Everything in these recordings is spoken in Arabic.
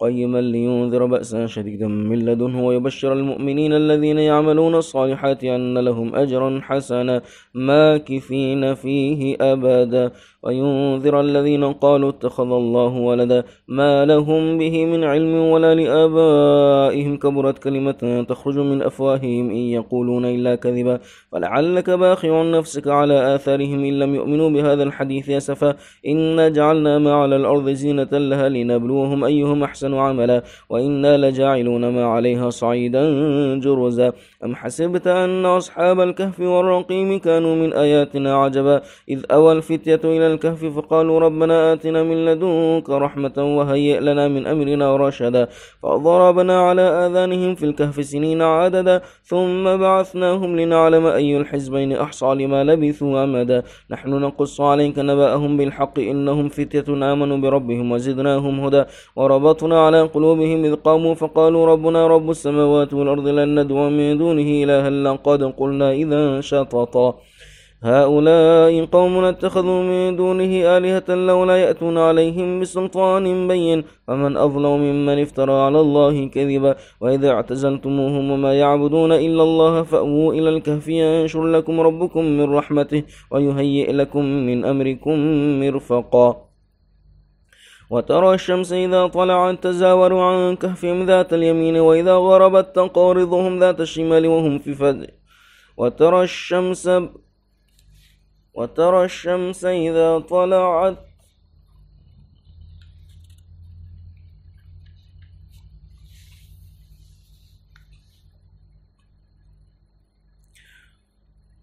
قيما لينذر بأسا شديدا من لدنه ويبشر المؤمنين الذين يعملون الصالحات أن لهم أجرا حسنا ماكثين فيه أبدا. وينذر الذين قالوا اتخذ الله ولدا ما لهم به من علم ولا لآبائهم. كبرت كلمة تخرج من أفواههم إن يقولون إلا كذبا. فلعلك باخع نفسك على آثارهم إن لم يؤمنوا بهذا الحديث أسفا إنا جعلنا ما على الأرض زينة لها لنبلوهم أيهم أحسن عملا وإنا لجاعلون ما عليها صعيدا جرزا. أم حسبت أن أصحاب الكهف والرقيم كانوا من آياتنا عجبا؟ إذ أوى الفتية إلى الكهف فقالوا ربنا آتنا من لدنك رحمة وهيئ لنا من أمرنا رشدا. فضربنا على آذانهم في الكهف سنين عددا ثم بعثناهم لنعلم أي الحزبين أحصى لما لبثوا أمدا نحن نقص عليك نبأهم بالحق إنهم فتية آمنوا بربهم وزدناهم هدى. وربطنا على قلوبهم إذ قاموا فقالوا ربنا رب السماوات والأرض لن ندعو من دونه إلها لقد قلنا إذا شططا. هؤلاء قوم اتخذوا من دونه آلهة لولا يأتون عليهم بسلطان بين فمن أظلم ممن افترى على الله كذبا. وإذا اعتزلتموهم وما يعبدون إلا الله فأووا إلى الكهف ينشر لكم ربكم من رحمته ويهيئ لكم من أمركم مرفقا. وترى الشمس إذا طلعت تزاور عن كهفهم ذات اليمين وإذا غربت تقارضهم ذات الشمال وهم في فد وترى الشمس وترى الشمس إذا طلعت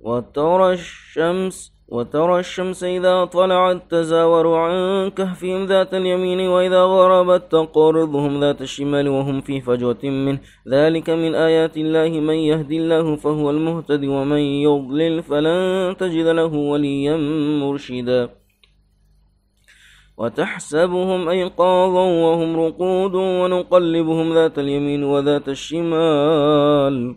وترى الشمس وترى الشمس إذا طلعت تزاور عن كهفهم ذات اليمين وإذا غربت تقرضهم ذات الشمال وهم في فجوة منه. ذلك من آيات الله. من يهدي الله فهو المهتد ومن يضلل فلن تجد له وليا مرشدا. وتحسبهم أيقاظا وهم رقود ونقلبهم ذات اليمين وذات الشمال.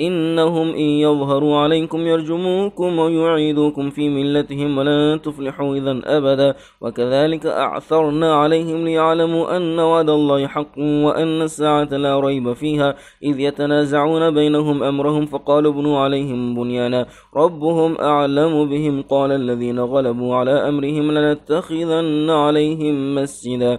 إنهم إن يظهروا عليكم يرجموكم ويعيدوكم في ملتهم ولن تفلحوا إذا أبدا. وكذلك أعثرنا عليهم ليعلموا أن وعد الله حق وأن الساعة لا ريب فيها. إذ يتنازعون بينهم أمرهم فقالوا ابنوا عليهم بنيانا. ربهم أعلم بهم. قال الذين غلبوا على أمرهم لنتخذن عليهم مسجدا.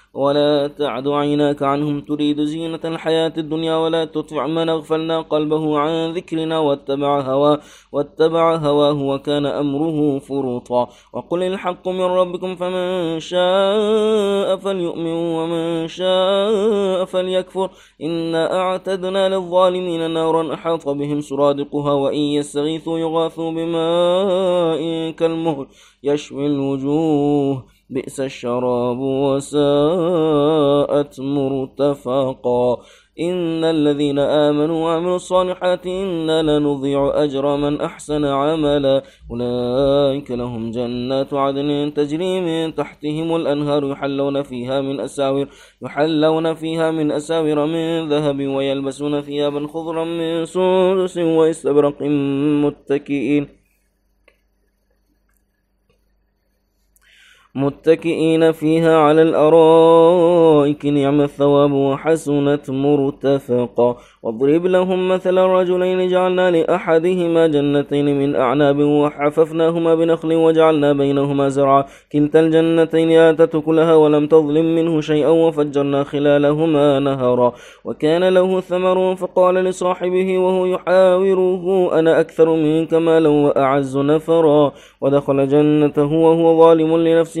ولا تعد عيناك عنهم تريد زينة الحياة الدنيا ولا تطع من أغفلنا قلبه عن ذكرنا واتبع هواه واتبع هواه وكان أمره فرطا وقل الحق من ربكم فمن شاء فليؤمن ومن شاء فليكفر. إنا أعتدنا للظالمين نارا أحاط بهم سرادقها وإن يستغيثوا يغاثوا بماء كالمهل يشوي الوجوه. بئس الشراب وساء فحسنت مرتفقا. إن الذين آمنوا وعملوا الصالحات إنا لنضيع أجر من أحسن عملا. أولئك لهم جنات عدن تجري من تحتهم الأنهار يحلون فيها من أساور يحلون فيها من أساور من ذهب ويلبسون ثيابا خضرا من سندس واستبرق متكئين. متكئين فيها على الأرائك نعم الثواب وحسنت مرتفقا واضرب لهم مثل الرجلين جعلنا لأحدهما جنتين من أعناب وحففناهما بنخل وجعلنا بينهما زرعا. كلتا الجنتين آتت كلها ولم تظلم منه شيئا وفجرنا خلالهما نهرا. وكان له ثمر فقال لصاحبه وهو يحاوره أنا أكثر منك مالا وأعز نفرا. ودخل جنته وهو ظالم لنفسه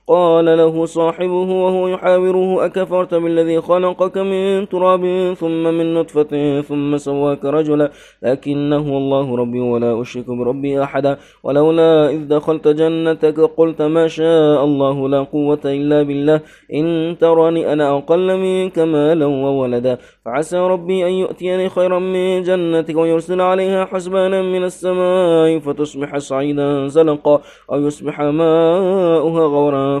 قال له صاحبه وهو يحاوره أكفرت بالذي خلقك من تراب ثم من نطفة ثم سواك رجلا؟ لكنه الله ربي ولا أشرك بربي أحدا. ولولا إذ دخلت جنتك قلت ما شاء الله لا قوة إلا بالله. إن تراني أنا أقل منك مالا وولدا. فعسى ربي أن يؤتيني خيرا من جنتك ويرسل عليها حسبانا من السماء فتصبح صعيدا زلقا أو يصبح ماؤها غورا.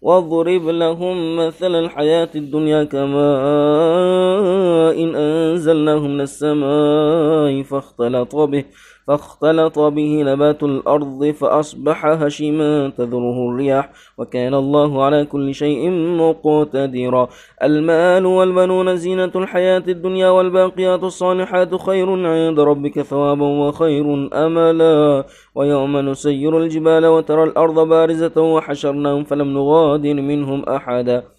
واضرب لهم مثل الحياة الدنيا كماء إن أنزلناه من السماء فاختلط به. فاختلط به نبات الأرض فأصبح هشيما تذره الرياح وكان الله على كل شيء مقتدرا. المال والبنون زينة الحياة الدنيا والباقيات الصالحات خير عند ربك ثوابا وخير أملا. ويوم نسير الجبال وترى الأرض بارزة وحشرناهم فلم نغادر منهم أحدا.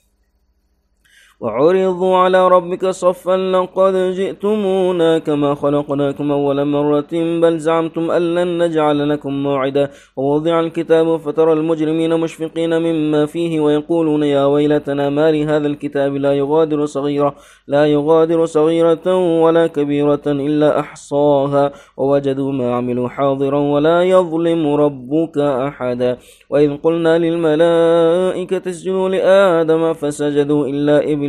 وعرضوا على ربك صفا لقد جئتمونا كما خلقناكم أول مرة بل زعمتم أن لن نجعل لكم موعدا. ووضع الكتاب فترى المجرمين مشفقين مما فيه ويقولون يا ويلتنا ما لهذا الكتاب لا يغادر صغيرة لا يغادر صغيرة ولا كبيرة إلا أحصاها. ووجدوا ما عملوا حاضرا ولا يظلم ربك أحدا. وإذ قلنا للملائكة اسجدوا لآدم فسجدوا إلا إبليس.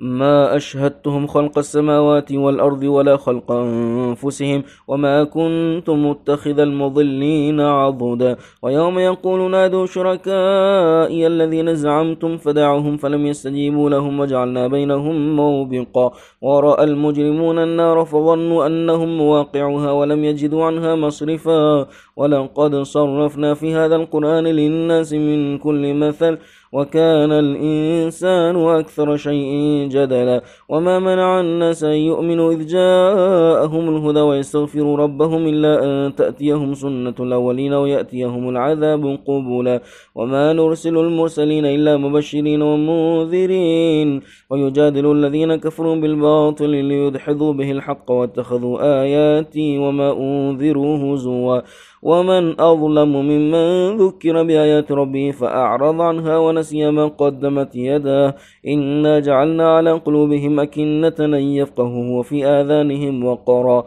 ما أشهدتهم خلق السماوات والأرض ولا خلق أنفسهم وما كنت متخذ المضلين عضدا. ويوم يقول نادوا شركائي الذين زعمتم فدعوهم فلم يستجيبوا لهم وجعلنا بينهم موبقا. ورأى المجرمون النار فظنوا أنهم مواقعها ولم يجدوا عنها مصرفا. ولقد صرفنا في هذا القرآن للناس من كل مثل وكان الإنسان أكثر شيء جدلا. وما منع الناس أن يؤمنوا إذ جاءهم الهدى ويستغفروا ربهم إلا أن تأتيهم سنة الأولين ويأتيهم العذاب قبلا. وما نرسل المرسلين إلا مبشرين ومنذرين. ويجادل الذين كفروا بالباطل ليدحضوا به الحق واتخذوا آياتي وما أنذروا هزوا. ومن أظلم ممن ذكر بآيات ربه فأعرض عنها ونسي ما قدمت يداه إنا جعلنا على قلوبهم أكنة أن يفقهوا وفي آذانهم وقرا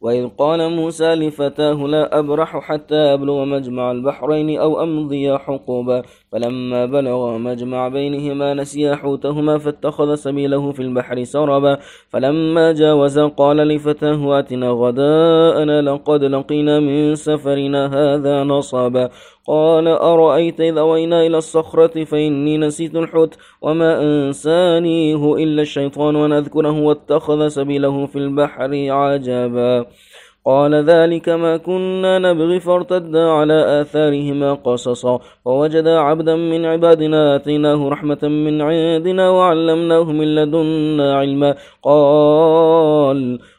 وإذ قال موسى لفتاه لا أبرح حتى أبلغ مجمع البحرين أو أمضي حقوبا فلما بلغ مجمع بينهما نسيا حوتهما فاتخذ سبيله في البحر سربا. فلما جاوز قال لفتاه آتنا غداءنا لقد لقينا من سفرنا هذا نصبا. قال أرأيت إذا وينا إلى الصخرة فإني نسيت الحوت وما أنسانيه إلا الشيطان وأن أذكره واتخذ سبيله في البحر عجبا. قال ذلك ما كنا نبغي فارتدا على آثارهما قصصا. ووجدا عبدا من عبادنا آتيناه رحمة من عندنا وعلمناه من لدنا علما. قال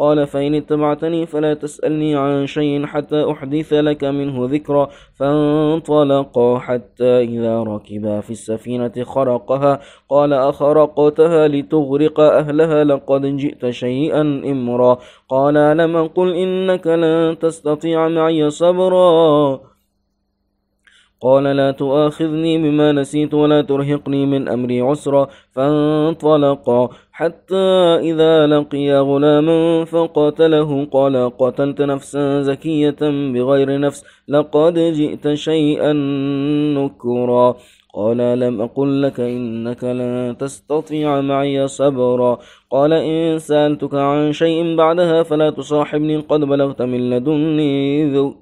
قال فإن اتبعتني فلا تسألني عن شيء حتى أحدث لك منه ذكرا فانطلقا حتى إذا ركبا في السفينة خرقها. قال أخرقتها لتغرق أهلها لقد جئت شيئا إمرا. قال لم قل إنك لن تستطيع معي صبرا؟ قال لا تؤاخذني بما نسيت ولا ترهقني من أمري عسرا فانطلقا حتى إذا لقيا غلاما فقتله قال قتلت نفسا زكية بغير نفس لقد جئت شيئا نكرا. قال لم أقل لك إنك لن تستطيع معي صبرا. قال إن سألتك عن شيء بعدها فلا تصاحبني قد بلغت من لدني ذو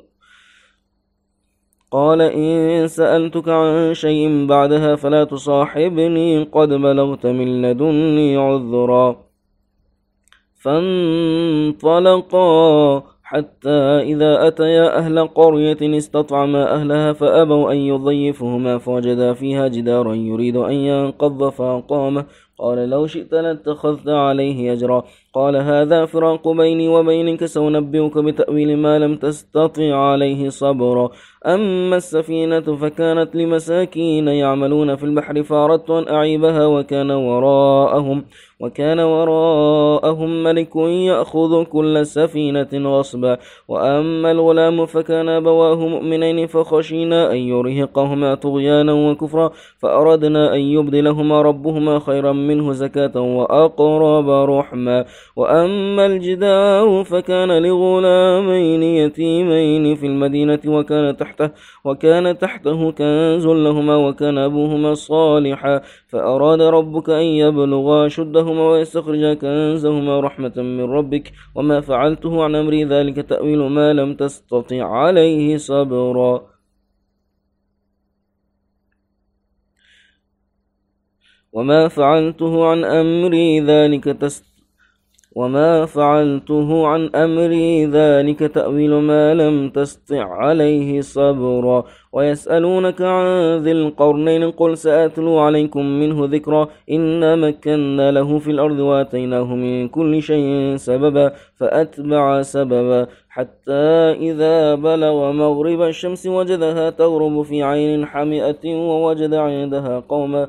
قال إن سألتك عن شيء بعدها فلا تصاحبني قد بلغت من لدني عذرا. فانطلقا حتى إذا أتيا أهل قرية استطعما أهلها فأبوا أن يضيفهما فوجدا فيها جدارا يريد أن ينقض فأقامه قال لو شئت لاتخذت عليه أجرا. قال هذا فراق بيني وبينك سأنبئك بتأويل ما لم تستطع عليه صبرا. أما السفينة فكانت لمساكين يعملون في البحر فأردت أن أعيبها وكان وراءهم وكان وراءهم ملك يأخذ كل سفينة غصبا. وأما الغلام فكان أبواه مؤمنين فخشينا أن يرهقهما طغيانا وكفرا. فأردنا أن يبدلهما ربهما خيرا منه زكاة وأقرب رحما وأما الجدار فكان لغلامين يتيمين في المدينة وكان تحته وكان تحته كنز لهما وكان أبوهما صالحا. فأراد ربك أن يبلغا شدهما ويستخرجا كنزهما رحمة من ربك. وما فعلته عن أمري ذلك تأويل ما لم تستطع عليه صبرا. وما فعلته عن أمري ذلك تست وما فعلته عن أمري ذلك تأويل ما لم تستع عليه صبرا ويسألونك عن ذي القرنين قل سأتلو عليكم منه ذكرا إنا مكنا له في الأرض واتيناه من كل شيء سببا فأتبع سببا حتى إذا بلغ مغرب الشمس وجدها تغرب في عين حمئة ووجد عندها قوما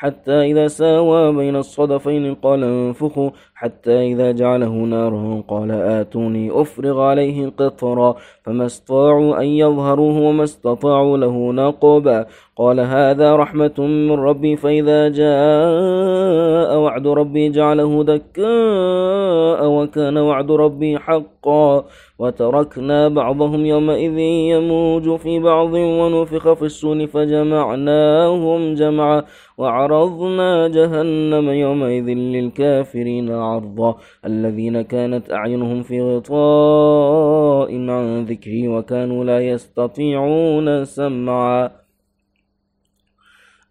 حتى إذا ساوى بين الصدفين قال انفخوا حتى إذا جعله نارا قال آتوني أفرغ عليه قطرا فما استطاعوا أن يظهروه وما استطاعوا له نقبا قال هذا رحمة من ربي فإذا جاء وعد ربي جعله دكاء وكان وعد ربي حقا وتركنا بعضهم يومئذ يموج في بعض ونفخ في السون فجمعناهم جمعا وعرضنا جهنم يومئذ للكافرين عرضا الذين كانت أعينهم في غطاء عن ذكري وكانوا لا يستطيعون سمعا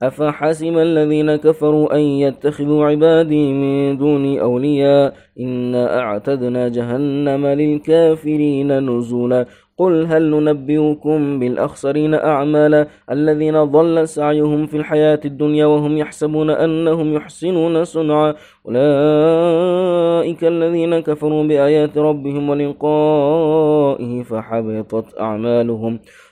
أفحسب الذين كفروا أن يتخذوا عبادي من دوني أولياء إنا أعتدنا جهنم للكافرين نزولا قل هل ننبئكم بالأخسرين أعمالا الذين ضل سعيهم في الحياة الدنيا وهم يحسبون أنهم يحسنون صنعا. أولئك الذين كفروا بآيات ربهم ولقائه فحبطت أعمالهم.